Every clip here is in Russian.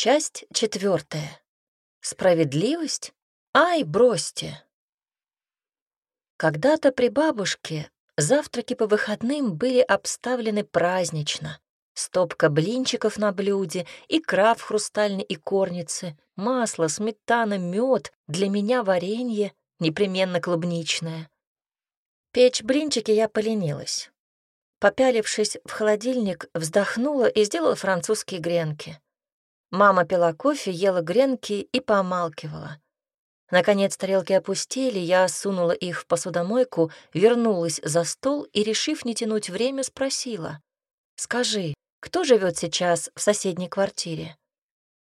Часть четвертая. Справедливость? Ай, бросьте! Когда-то при бабушке завтраки по выходным были обставлены празднично. Стопка блинчиков на блюде, икра в хрустальной икорнице, масло, сметана, мед, для меня варенье, непременно клубничное. Печь блинчики я поленилась. Попялившись в холодильник, вздохнула и сделала французские гренки. Мама пила кофе, ела гренки и помалкивала. Наконец тарелки опустили, я сунула их в посудомойку, вернулась за стол и, решив не тянуть время, спросила. «Скажи, кто живет сейчас в соседней квартире?»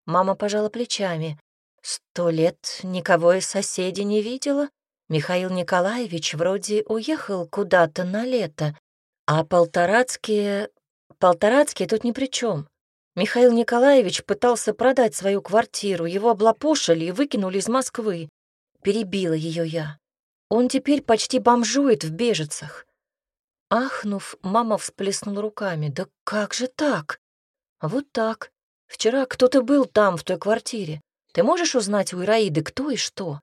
Мама пожала плечами. «Сто лет никого из соседей не видела. Михаил Николаевич вроде уехал куда-то на лето, а полторацкие... полторацкие тут ни при чем. Михаил Николаевич пытался продать свою квартиру, его облапошили и выкинули из Москвы. Перебила ее я. Он теперь почти бомжует в бежицах. Ахнув, мама всплеснула руками. «Да как же так?» «Вот так. Вчера кто-то был там, в той квартире. Ты можешь узнать у Ираиды, кто и что?»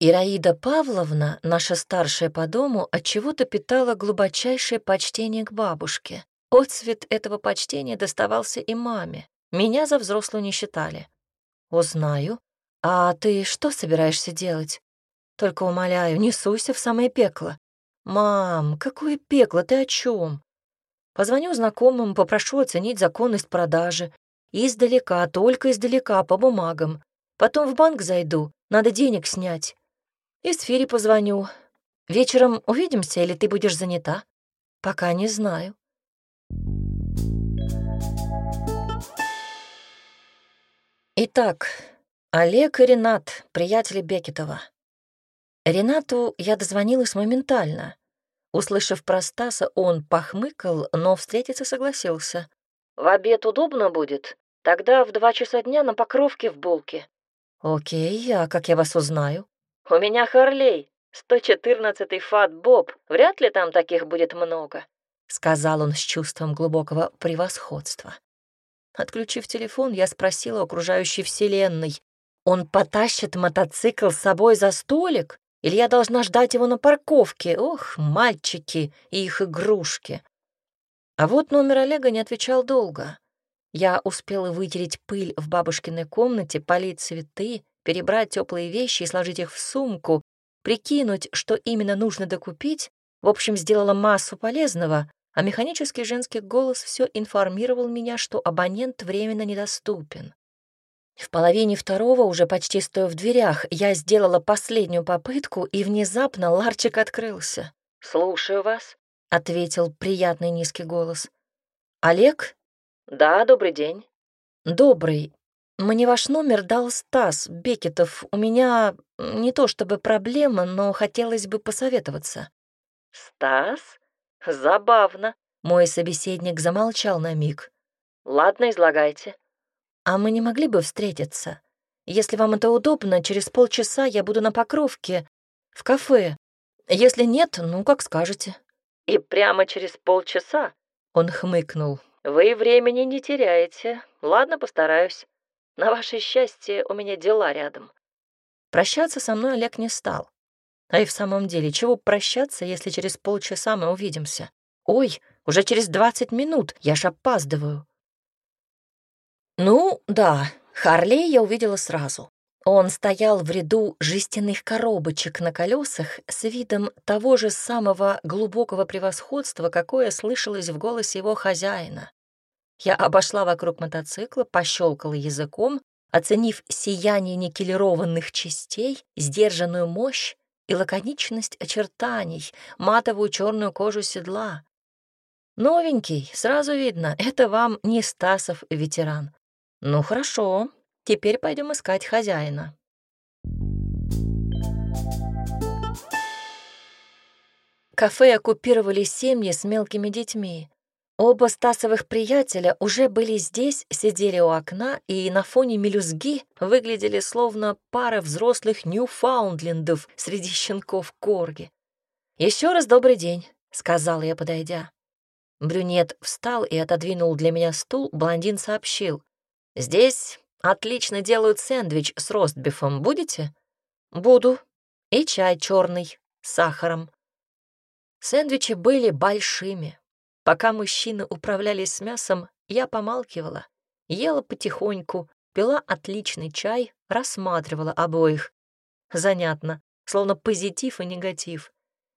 Ираида Павловна, наша старшая по дому, отчего-то питала глубочайшее почтение к бабушке. Отцвет этого почтения доставался и маме. Меня за взрослую не считали. «Узнаю. А ты что собираешься делать? Только умоляю, не суйся в самое пекло». «Мам, какое пекло? Ты о чем? Позвоню знакомым, попрошу оценить законность продажи. Издалека, только издалека, по бумагам. Потом в банк зайду, надо денег снять. И с Фири позвоню. Вечером увидимся или ты будешь занята? Пока не знаю. Итак, Олег и Ренат, приятели Бекетова. Ренату я дозвонилась моментально. Услышав про Стаса, он похмыкал, но встретиться согласился. «В обед удобно будет? Тогда в два часа дня на покровке в булке». «Окей, а как я вас узнаю?» «У меня Харлей, 114-й Фат Боб, вряд ли там таких будет много», — сказал он с чувством глубокого превосходства. Отключив телефон, я спросила окружающей вселенной. «Он потащит мотоцикл с собой за столик? Или я должна ждать его на парковке? Ох, мальчики и их игрушки!» А вот номер Олега не отвечал долго. Я успела вытереть пыль в бабушкиной комнате, полить цветы, перебрать теплые вещи и сложить их в сумку, прикинуть, что именно нужно докупить, в общем, сделала массу полезного, а механический женский голос все информировал меня, что абонент временно недоступен. В половине второго, уже почти стоя в дверях, я сделала последнюю попытку, и внезапно Ларчик открылся. «Слушаю вас», — ответил приятный низкий голос. «Олег?» «Да, добрый день». «Добрый. Мне ваш номер дал Стас Бекетов. У меня не то чтобы проблема, но хотелось бы посоветоваться». «Стас?» «Забавно». Мой собеседник замолчал на миг. «Ладно, излагайте». «А мы не могли бы встретиться? Если вам это удобно, через полчаса я буду на Покровке, в кафе. Если нет, ну, как скажете». «И прямо через полчаса?» Он хмыкнул. «Вы времени не теряете. Ладно, постараюсь. На ваше счастье, у меня дела рядом». Прощаться со мной Олег не стал. А и в самом деле, чего прощаться, если через полчаса мы увидимся? Ой, уже через двадцать минут, я ж опаздываю. Ну, да, Харлей я увидела сразу. Он стоял в ряду жестяных коробочек на колесах с видом того же самого глубокого превосходства, какое слышалось в голосе его хозяина. Я обошла вокруг мотоцикла, пощелкала языком, оценив сияние никелированных частей, сдержанную мощь и лаконичность очертаний, матовую черную кожу седла. Новенький, сразу видно, это вам не Стасов ветеран. Ну хорошо, теперь пойдем искать хозяина. Кафе оккупировали семьи с мелкими детьми. Оба Стасовых приятеля уже были здесь, сидели у окна и на фоне мелюзги выглядели словно пара взрослых ньюфаундлендов среди щенков корги. «Еще раз добрый день», — сказал я, подойдя. Брюнет встал и отодвинул для меня стул, блондин сообщил. «Здесь отлично делают сэндвич с ростбифом, будете?» «Буду. И чай черный, с сахаром». Сэндвичи были большими, Пока мужчины управлялись с мясом, я помалкивала, ела потихоньку, пила отличный чай, рассматривала обоих. Занятно, словно позитив и негатив.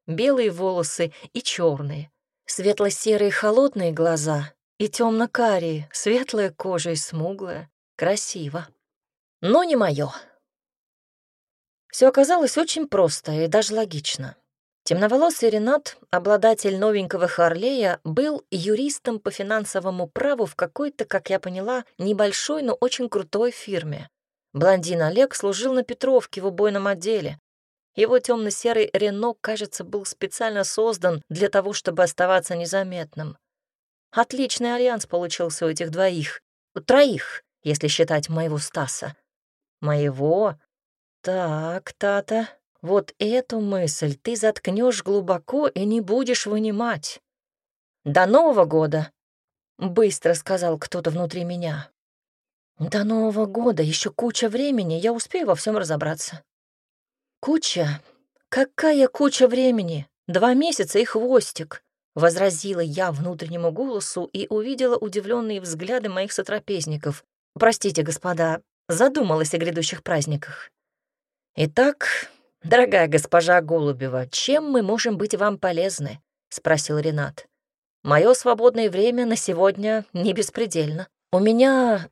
Белые волосы и черные, светло-серые холодные глаза и темно-карие, светлая кожа и смуглая. Красиво. Но не мое. Все оказалось очень просто и даже логично. Темноволосый Ренат, обладатель новенького Харлея, был юристом по финансовому праву в какой-то, как я поняла, небольшой, но очень крутой фирме. Блондин Олег служил на Петровке в убойном отделе. Его темно-серый Рено, кажется, был специально создан для того, чтобы оставаться незаметным. Отличный альянс получился у этих двоих. Троих, если считать моего Стаса. Моего? Так, Тата, вот эту мысль ты заткнешь глубоко и не будешь вынимать. До Нового года, быстро сказал кто-то внутри меня. До Нового года еще куча времени, я успею во всем разобраться. Куча? Какая куча времени? Два месяца и хвостик, возразила я внутреннему голосу и увидела удивленные взгляды моих сотрапезников. Простите, господа, задумалась о грядущих праздниках. Итак, «Дорогая госпожа Голубева, чем мы можем быть вам полезны?» — спросил Ренат. «Мое свободное время на сегодня не беспредельно. У меня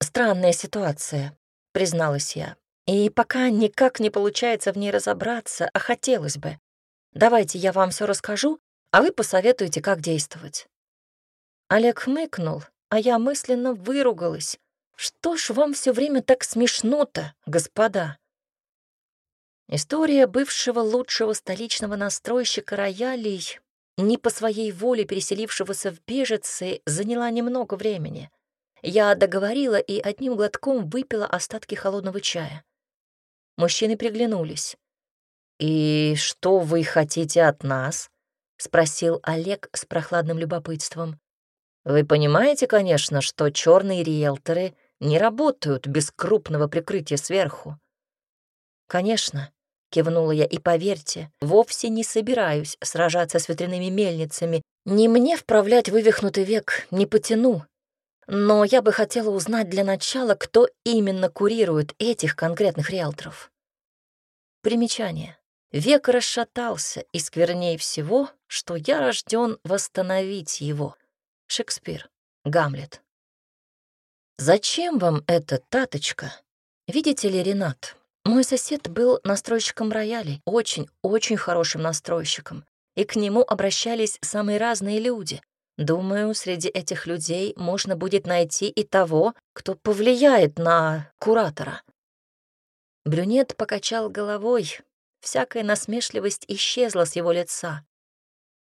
странная ситуация», — призналась я. «И пока никак не получается в ней разобраться, а хотелось бы. Давайте я вам все расскажу, а вы посоветуете, как действовать». Олег хмыкнул, а я мысленно выругалась. «Что ж вам все время так смешно-то, господа?» История бывшего лучшего столичного настройщика роялей, не по своей воле переселившегося в бежицы, заняла немного времени. Я договорила и одним глотком выпила остатки холодного чая. Мужчины приглянулись. «И что вы хотите от нас?» — спросил Олег с прохладным любопытством. «Вы понимаете, конечно, что черные риэлторы не работают без крупного прикрытия сверху?» «Конечно», — кивнула я, — и поверьте, вовсе не собираюсь сражаться с ветряными мельницами. Не мне вправлять вывихнутый век, не потяну. Но я бы хотела узнать для начала, кто именно курирует этих конкретных риэлторов. Примечание. Век расшатался, и сквернее всего, что я рожден восстановить его. Шекспир. Гамлет. «Зачем вам эта таточка? Видите ли, Ренат, мой сосед был настройщиком роялей, очень-очень хорошим настройщиком, и к нему обращались самые разные люди. Думаю, среди этих людей можно будет найти и того, кто повлияет на куратора. Брюнет покачал головой, всякая насмешливость исчезла с его лица.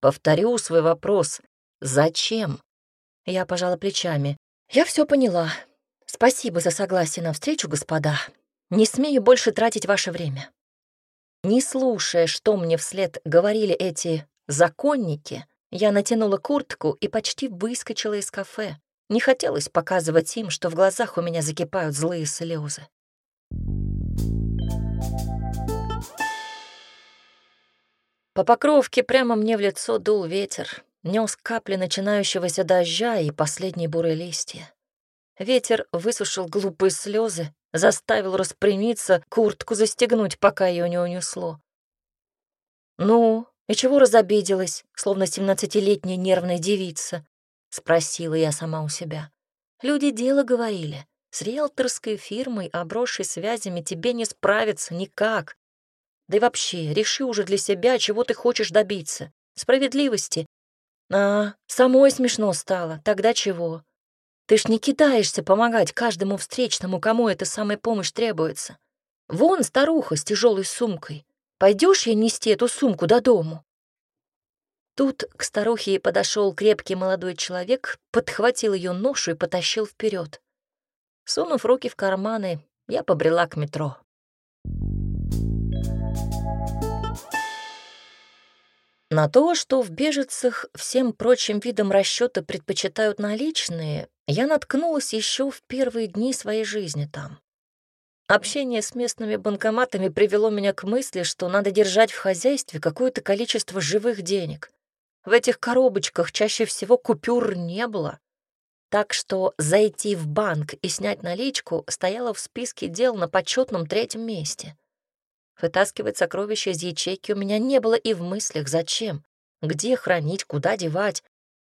«Повторю свой вопрос. Зачем?» Я пожала плечами. «Я все поняла. Спасибо за согласие на встречу, господа. Не смею больше тратить ваше время. Не слушая, что мне вслед говорили эти «законники», я натянула куртку и почти выскочила из кафе. Не хотелось показывать им, что в глазах у меня закипают злые слезы. По покровке прямо мне в лицо дул ветер, нес капли начинающегося дождя и последние бурые листья. Ветер высушил глупые слезы, заставил распрямиться, куртку застегнуть, пока ее не унесло. «Ну, и чего разобиделась, словно семнадцатилетняя нервная девица?» — спросила я сама у себя. «Люди дело говорили. С риэлторской фирмой, обросшей связями, тебе не справиться никак. Да и вообще, реши уже для себя, чего ты хочешь добиться. Справедливости. А, самой смешно стало. Тогда чего? Ты ж не кидаешься помогать каждому встречному, кому эта самая помощь требуется. Вон старуха с тяжелой сумкой. Пойдешь ей нести эту сумку до дому?» Тут к старухе подошел крепкий молодой человек, подхватил ее ношу и потащил вперед. Сунув руки в карманы, я побрела к метро. На то, что в бежецах всем прочим видам расчета предпочитают наличные, я наткнулась еще в первые дни своей жизни там. Общение с местными банкоматами привело меня к мысли, что надо держать в хозяйстве какое-то количество живых денег. В этих коробочках чаще всего купюр не было. Так что зайти в банк и снять наличку стояло в списке дел на почетном третьем месте. Вытаскивать сокровища из ячейки у меня не было и в мыслях зачем. Где хранить, куда девать.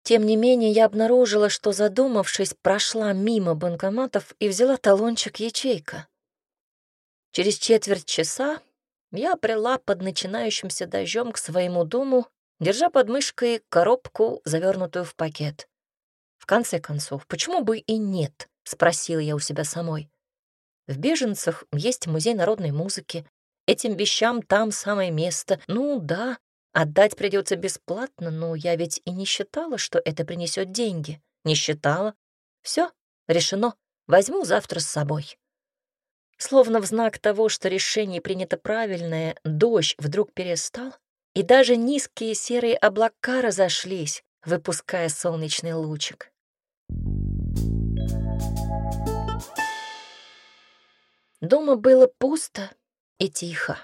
Тем не менее, я обнаружила, что, задумавшись, прошла мимо банкоматов и взяла талончик ячейка. Через четверть часа я прила под начинающимся дождем к своему дому, держа под мышкой коробку, завернутую в пакет. В конце концов, почему бы и нет, спросила я у себя самой. В Беженцах есть музей народной музыки, Этим вещам там самое место. Ну да, отдать придется бесплатно, но я ведь и не считала, что это принесет деньги. Не считала. Все, решено. Возьму завтра с собой. Словно в знак того, что решение принято правильное, дождь вдруг перестал, и даже низкие серые облака разошлись, выпуская солнечный лучик. Дома было пусто, и тихо.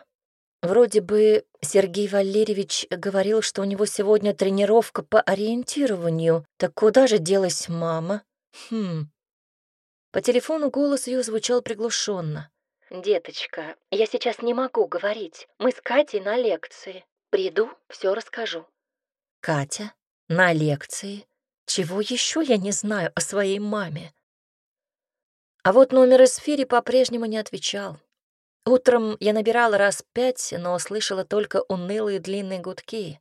Вроде бы Сергей Валерьевич говорил, что у него сегодня тренировка по ориентированию. Так куда же делась мама? Хм. По телефону голос ее звучал приглушенно. «Деточка, я сейчас не могу говорить. Мы с Катей на лекции. Приду, все расскажу». «Катя? На лекции? Чего еще я не знаю о своей маме?» А вот номер из Фири по-прежнему не отвечал. Утром я набирала раз пять, но слышала только унылые длинные гудки.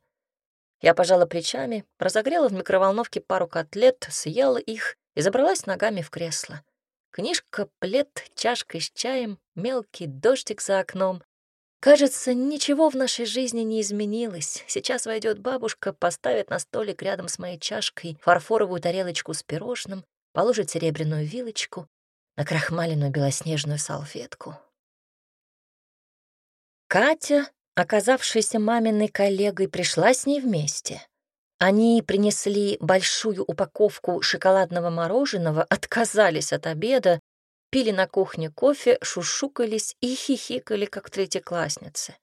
Я пожала плечами, разогрела в микроволновке пару котлет, съела их и забралась ногами в кресло. Книжка, плед, чашка с чаем, мелкий дождик за окном. Кажется, ничего в нашей жизни не изменилось. Сейчас войдет бабушка, поставит на столик рядом с моей чашкой фарфоровую тарелочку с пирожным, положит серебряную вилочку, на накрахмаленную белоснежную салфетку, Катя, оказавшаяся маминой коллегой, пришла с ней вместе. Они принесли большую упаковку шоколадного мороженого, отказались от обеда, пили на кухне кофе, шушукались и хихикали, как третьеклассницы.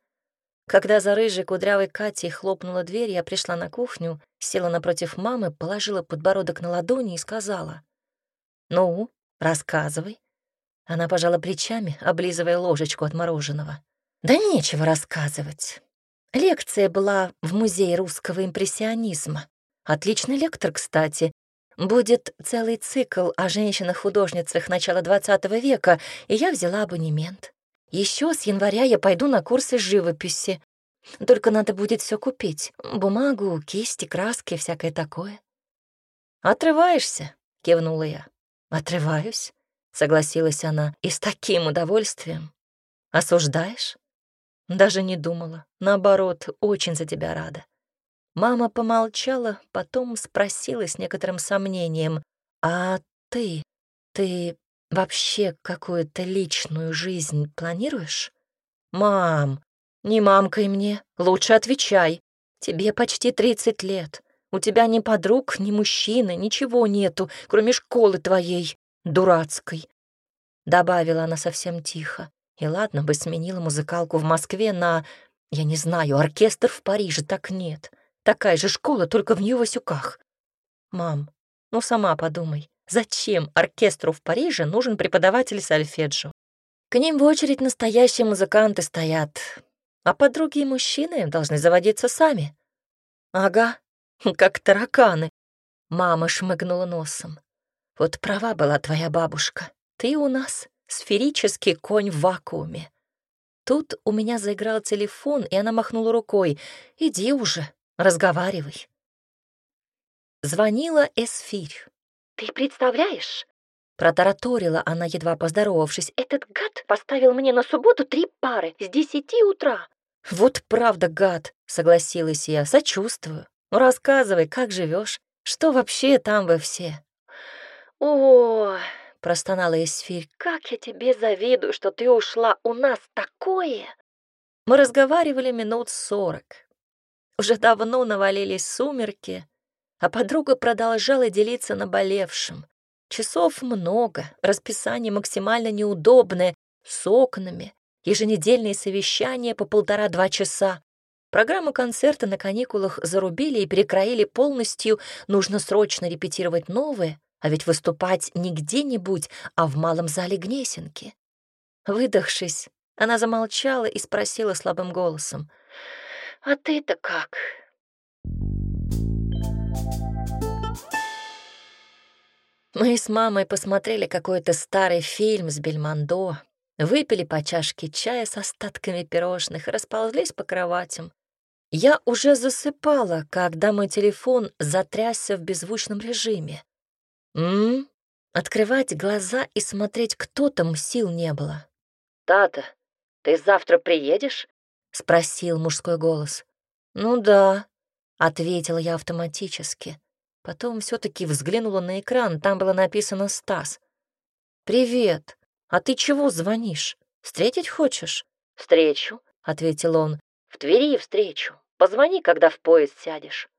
Когда за рыжей кудрявой Катей хлопнула дверь, я пришла на кухню, села напротив мамы, положила подбородок на ладони и сказала. «Ну, рассказывай». Она пожала плечами, облизывая ложечку от мороженого. Да нечего рассказывать. Лекция была в Музее русского импрессионизма. Отличный лектор, кстати. Будет целый цикл о женщинах-художницах начала XX века, и я взяла абонемент. Еще с января я пойду на курсы живописи. Только надо будет все купить. Бумагу, кисти, краски, всякое такое. «Отрываешься?» — кивнула я. «Отрываюсь», — согласилась она, — «и с таким удовольствием. Осуждаешь?» Даже не думала. Наоборот, очень за тебя рада. Мама помолчала, потом спросила с некоторым сомнением. А ты? Ты вообще какую-то личную жизнь планируешь? Мам, не мамкой мне, лучше отвечай. Тебе почти 30 лет. У тебя ни подруг, ни мужчины, ничего нету, кроме школы твоей, дурацкой. Добавила она совсем тихо. И ладно бы сменила музыкалку в Москве на, я не знаю, оркестр в Париже, так нет. Такая же школа, только в Нью-Васюках. Мам, ну сама подумай, зачем оркестру в Париже нужен преподаватель сольфеджио? К ним в очередь настоящие музыканты стоят, а подруги и мужчины должны заводиться сами. Ага, как тараканы. Мама шмыгнула носом. Вот права была твоя бабушка, ты у нас Сферический конь в вакууме. Тут у меня заиграл телефон, и она махнула рукой. «Иди уже, разговаривай». Звонила Эсфирь. «Ты представляешь?» Протараторила она, едва поздоровавшись. «Этот гад поставил мне на субботу три пары с десяти утра». «Вот правда гад», — согласилась я, — «сочувствую. Ну, рассказывай, как живешь? Что вообще там вы все?» «О, простонала Эсфирь. «Как я тебе завидую, что ты ушла! У нас такое!» Мы разговаривали минут сорок. Уже давно навалились сумерки, а подруга продолжала делиться наболевшим. Часов много, расписание максимально неудобное, с окнами, еженедельные совещания по полтора-два часа. Программу концерта на каникулах зарубили и перекроили полностью, нужно срочно репетировать новые а ведь выступать не где-нибудь, а в малом зале Гнесинки. Выдохшись, она замолчала и спросила слабым голосом, «А ты-то как?» Мы с мамой посмотрели какой-то старый фильм с Бельмондо, выпили по чашке чая с остатками пирожных и расползлись по кроватям. Я уже засыпала, когда мой телефон затрясся в беззвучном режиме. М? Открывать глаза и смотреть, кто там сил не было. «Тата, ты завтра приедешь?» — спросил мужской голос. «Ну да», — ответила я автоматически. Потом все таки взглянула на экран, там было написано «Стас». «Привет, а ты чего звонишь? Встретить хочешь?» «Встречу», — ответил он. «В Твери встречу. Позвони, когда в поезд сядешь».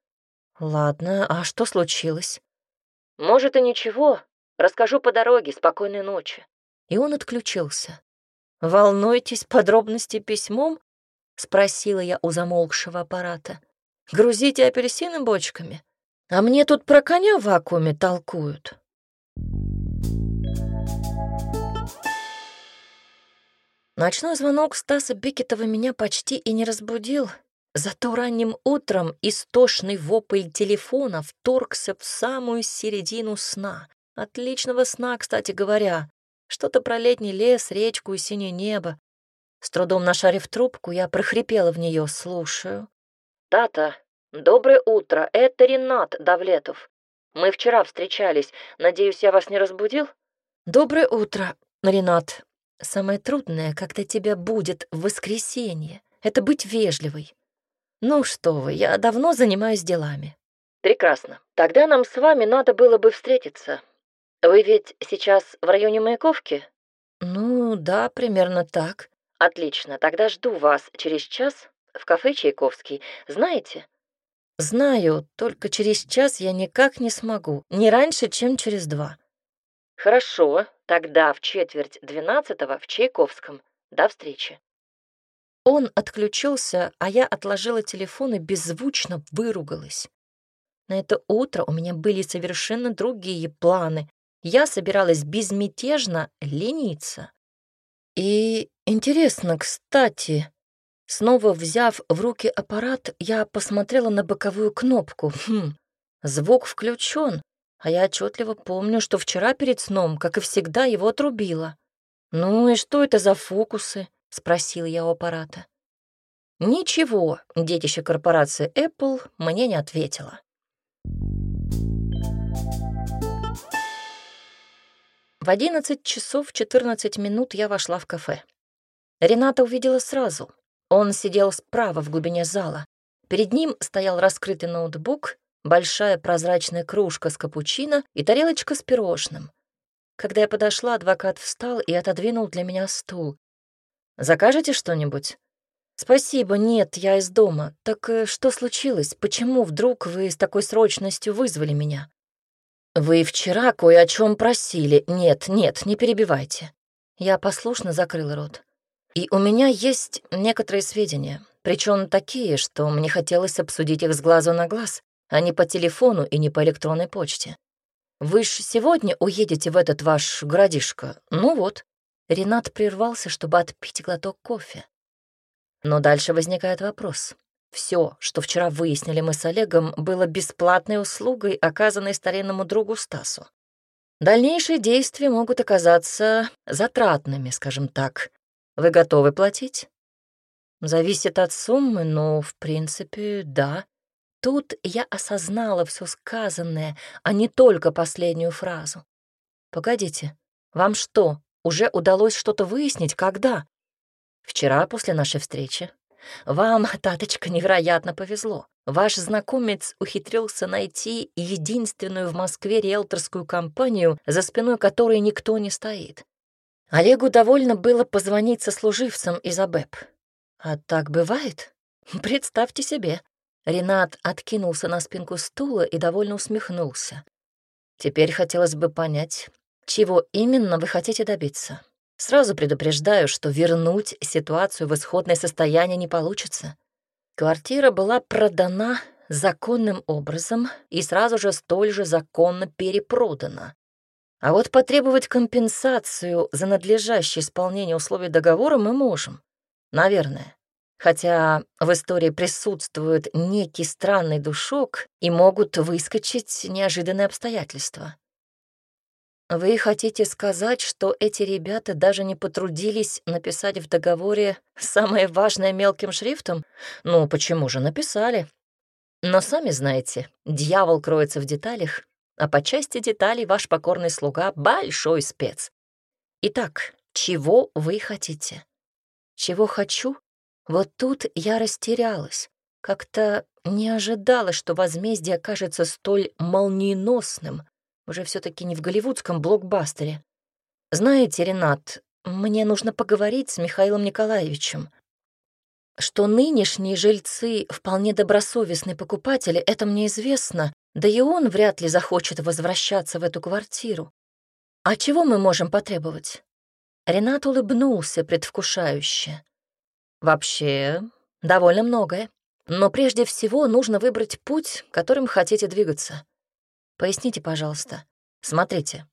«Ладно, а что случилось?» «Может, и ничего. Расскажу по дороге. Спокойной ночи». И он отключился. «Волнуетесь подробности письмом?» — спросила я у замолкшего аппарата. «Грузите апельсины бочками? А мне тут про коня в вакууме толкуют». Ночной звонок Стаса Бекетова меня почти и не разбудил — Зато ранним утром истошный вопль телефона вторгся в самую середину сна. Отличного сна, кстати говоря. Что-то про летний лес, речку и синее небо. С трудом нашарив трубку, я прохрипела в нее, слушаю. «Тата, доброе утро, это Ренат Давлетов. Мы вчера встречались, надеюсь, я вас не разбудил?» «Доброе утро, Ренат. Самое трудное, когда тебя будет в воскресенье, это быть вежливой. «Ну что вы, я давно занимаюсь делами». «Прекрасно. Тогда нам с вами надо было бы встретиться. Вы ведь сейчас в районе Маяковки?» «Ну да, примерно так». «Отлично, тогда жду вас через час в кафе «Чайковский». Знаете?» «Знаю, только через час я никак не смогу, не раньше, чем через два». «Хорошо, тогда в четверть двенадцатого в Чайковском. До встречи». Он отключился, а я отложила телефон и беззвучно выругалась. На это утро у меня были совершенно другие планы. Я собиралась безмятежно лениться. И интересно, кстати, снова взяв в руки аппарат, я посмотрела на боковую кнопку. Хм, звук включен, а я отчетливо помню, что вчера перед сном, как и всегда, его отрубила. Ну и что это за фокусы? — спросил я у аппарата. Ничего, детище корпорации Apple мне не ответило. В 11 часов 14 минут я вошла в кафе. Рената увидела сразу. Он сидел справа в глубине зала. Перед ним стоял раскрытый ноутбук, большая прозрачная кружка с капучино и тарелочка с пирожным. Когда я подошла, адвокат встал и отодвинул для меня стул. Закажете что-нибудь?» «Спасибо, нет, я из дома. Так э, что случилось? Почему вдруг вы с такой срочностью вызвали меня?» «Вы вчера кое о чем просили. Нет, нет, не перебивайте». Я послушно закрыла рот. «И у меня есть некоторые сведения, причем такие, что мне хотелось обсудить их с глазу на глаз, а не по телефону и не по электронной почте. Вы ж сегодня уедете в этот ваш городишко. Ну вот, Ренат прервался, чтобы отпить глоток кофе. Но дальше возникает вопрос. Все, что вчера выяснили мы с Олегом, было бесплатной услугой, оказанной старинному другу Стасу. Дальнейшие действия могут оказаться затратными, скажем так. Вы готовы платить? Зависит от суммы, но, в принципе, да. Тут я осознала все сказанное, а не только последнюю фразу. Погодите, вам что, уже удалось что-то выяснить, когда? Вчера после нашей встречи. Вам, таточка, невероятно повезло. Ваш знакомец ухитрился найти единственную в Москве риэлторскую компанию, за спиной которой никто не стоит. Олегу довольно было позвонить сослуживцам из АБЭП. А так бывает? Представьте себе. Ренат откинулся на спинку стула и довольно усмехнулся. Теперь хотелось бы понять, чего именно вы хотите добиться? Сразу предупреждаю, что вернуть ситуацию в исходное состояние не получится. Квартира была продана законным образом и сразу же столь же законно перепродана. А вот потребовать компенсацию за надлежащее исполнение условий договора мы можем. Наверное. Хотя в истории присутствует некий странный душок и могут выскочить неожиданные обстоятельства. «Вы хотите сказать, что эти ребята даже не потрудились написать в договоре самое важное мелким шрифтом? Ну, почему же написали? Но сами знаете, дьявол кроется в деталях, а по части деталей ваш покорный слуга — большой спец. Итак, чего вы хотите?» «Чего хочу?» Вот тут я растерялась. Как-то не ожидала, что возмездие окажется столь молниеносным уже все-таки не в голливудском блокбастере. Знаете, Ренат, мне нужно поговорить с Михаилом Николаевичем. Что нынешние жильцы вполне добросовестные покупатели, это мне известно, да и он вряд ли захочет возвращаться в эту квартиру. А чего мы можем потребовать? Ренат улыбнулся предвкушающе. Вообще, довольно многое. Но прежде всего нужно выбрать путь, которым хотите двигаться. Поясните, пожалуйста. Смотрите.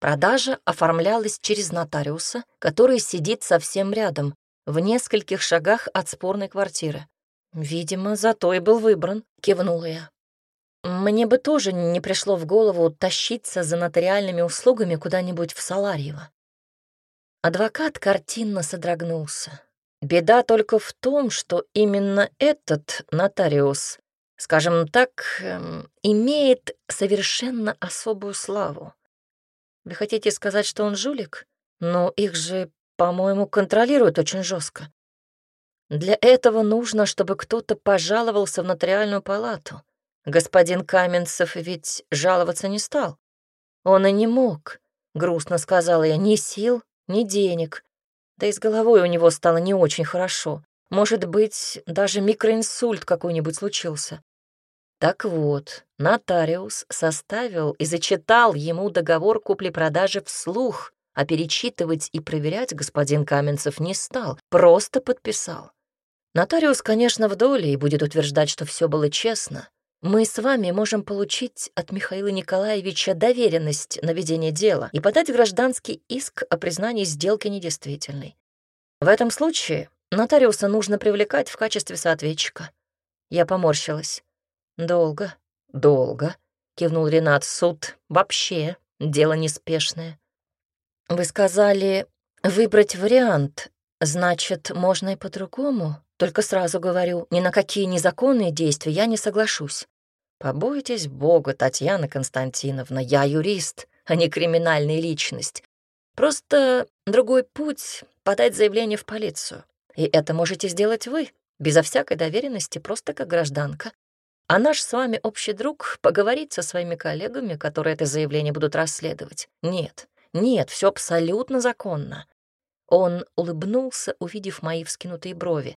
Продажа оформлялась через нотариуса, который сидит совсем рядом, в нескольких шагах от спорной квартиры. «Видимо, зато и был выбран», — кивнула я. Мне бы тоже не пришло в голову тащиться за нотариальными услугами куда-нибудь в Саларьево. Адвокат картинно содрогнулся. Беда только в том, что именно этот нотариус скажем так, эм, имеет совершенно особую славу. Вы хотите сказать, что он жулик? Но их же, по-моему, контролируют очень жестко. Для этого нужно, чтобы кто-то пожаловался в нотариальную палату. Господин Каменцев ведь жаловаться не стал. Он и не мог, грустно сказала я, ни сил, ни денег. Да и с головой у него стало не очень хорошо. Может быть, даже микроинсульт какой-нибудь случился. Так вот, нотариус составил и зачитал ему договор купли-продажи вслух, а перечитывать и проверять господин Каменцев не стал, просто подписал. Нотариус, конечно, в доле и будет утверждать, что все было честно. Мы с вами можем получить от Михаила Николаевича доверенность на ведение дела и подать гражданский иск о признании сделки недействительной. В этом случае Нотариуса нужно привлекать в качестве соответчика. Я поморщилась. Долго, долго, кивнул Ренат. Суд вообще дело неспешное. Вы сказали выбрать вариант. Значит, можно и по-другому. Только сразу говорю, ни на какие незаконные действия я не соглашусь. Побойтесь Бога, Татьяна Константиновна, я юрист, а не криминальная личность. Просто другой путь — подать заявление в полицию. И это можете сделать вы, безо всякой доверенности, просто как гражданка. А наш с вами общий друг поговорит со своими коллегами, которые это заявление будут расследовать. Нет, нет, все абсолютно законно. Он улыбнулся, увидев мои вскинутые брови.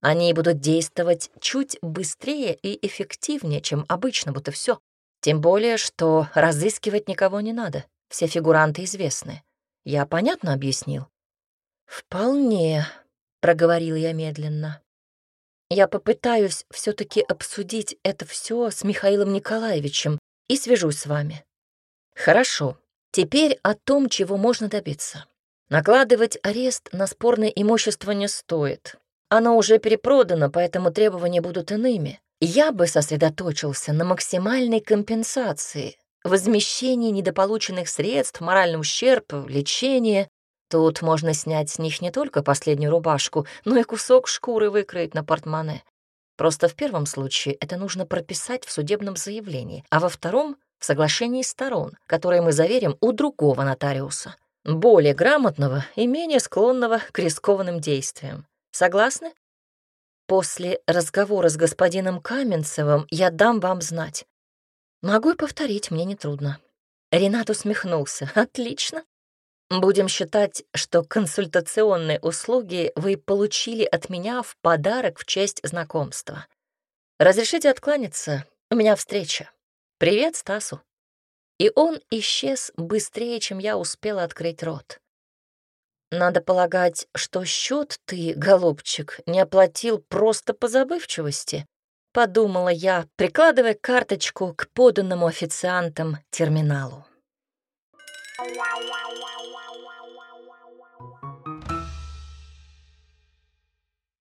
Они будут действовать чуть быстрее и эффективнее, чем обычно, будто все. Тем более, что разыскивать никого не надо. Все фигуранты известны. Я понятно объяснил? Вполне, — проговорил я медленно. «Я попытаюсь все таки обсудить это все с Михаилом Николаевичем и свяжусь с вами». «Хорошо. Теперь о том, чего можно добиться. Накладывать арест на спорное имущество не стоит. Оно уже перепродано, поэтому требования будут иными. Я бы сосредоточился на максимальной компенсации, возмещении недополученных средств, моральный ущерб, лечение Тут можно снять с них не только последнюю рубашку, но и кусок шкуры выкроить на портмоне. Просто в первом случае это нужно прописать в судебном заявлении, а во втором — в соглашении сторон, которое мы заверим у другого нотариуса, более грамотного и менее склонного к рискованным действиям. Согласны? После разговора с господином Каменцевым я дам вам знать. Могу и повторить, мне нетрудно. Ренат усмехнулся. Отлично. Будем считать, что консультационные услуги вы получили от меня в подарок в честь знакомства. Разрешите откланяться, у меня встреча. Привет, Стасу. И он исчез быстрее, чем я успела открыть рот. Надо полагать, что счет ты, голубчик, не оплатил просто по забывчивости, подумала я, прикладывая карточку к поданному официантам терминалу. Wow, wow, wow.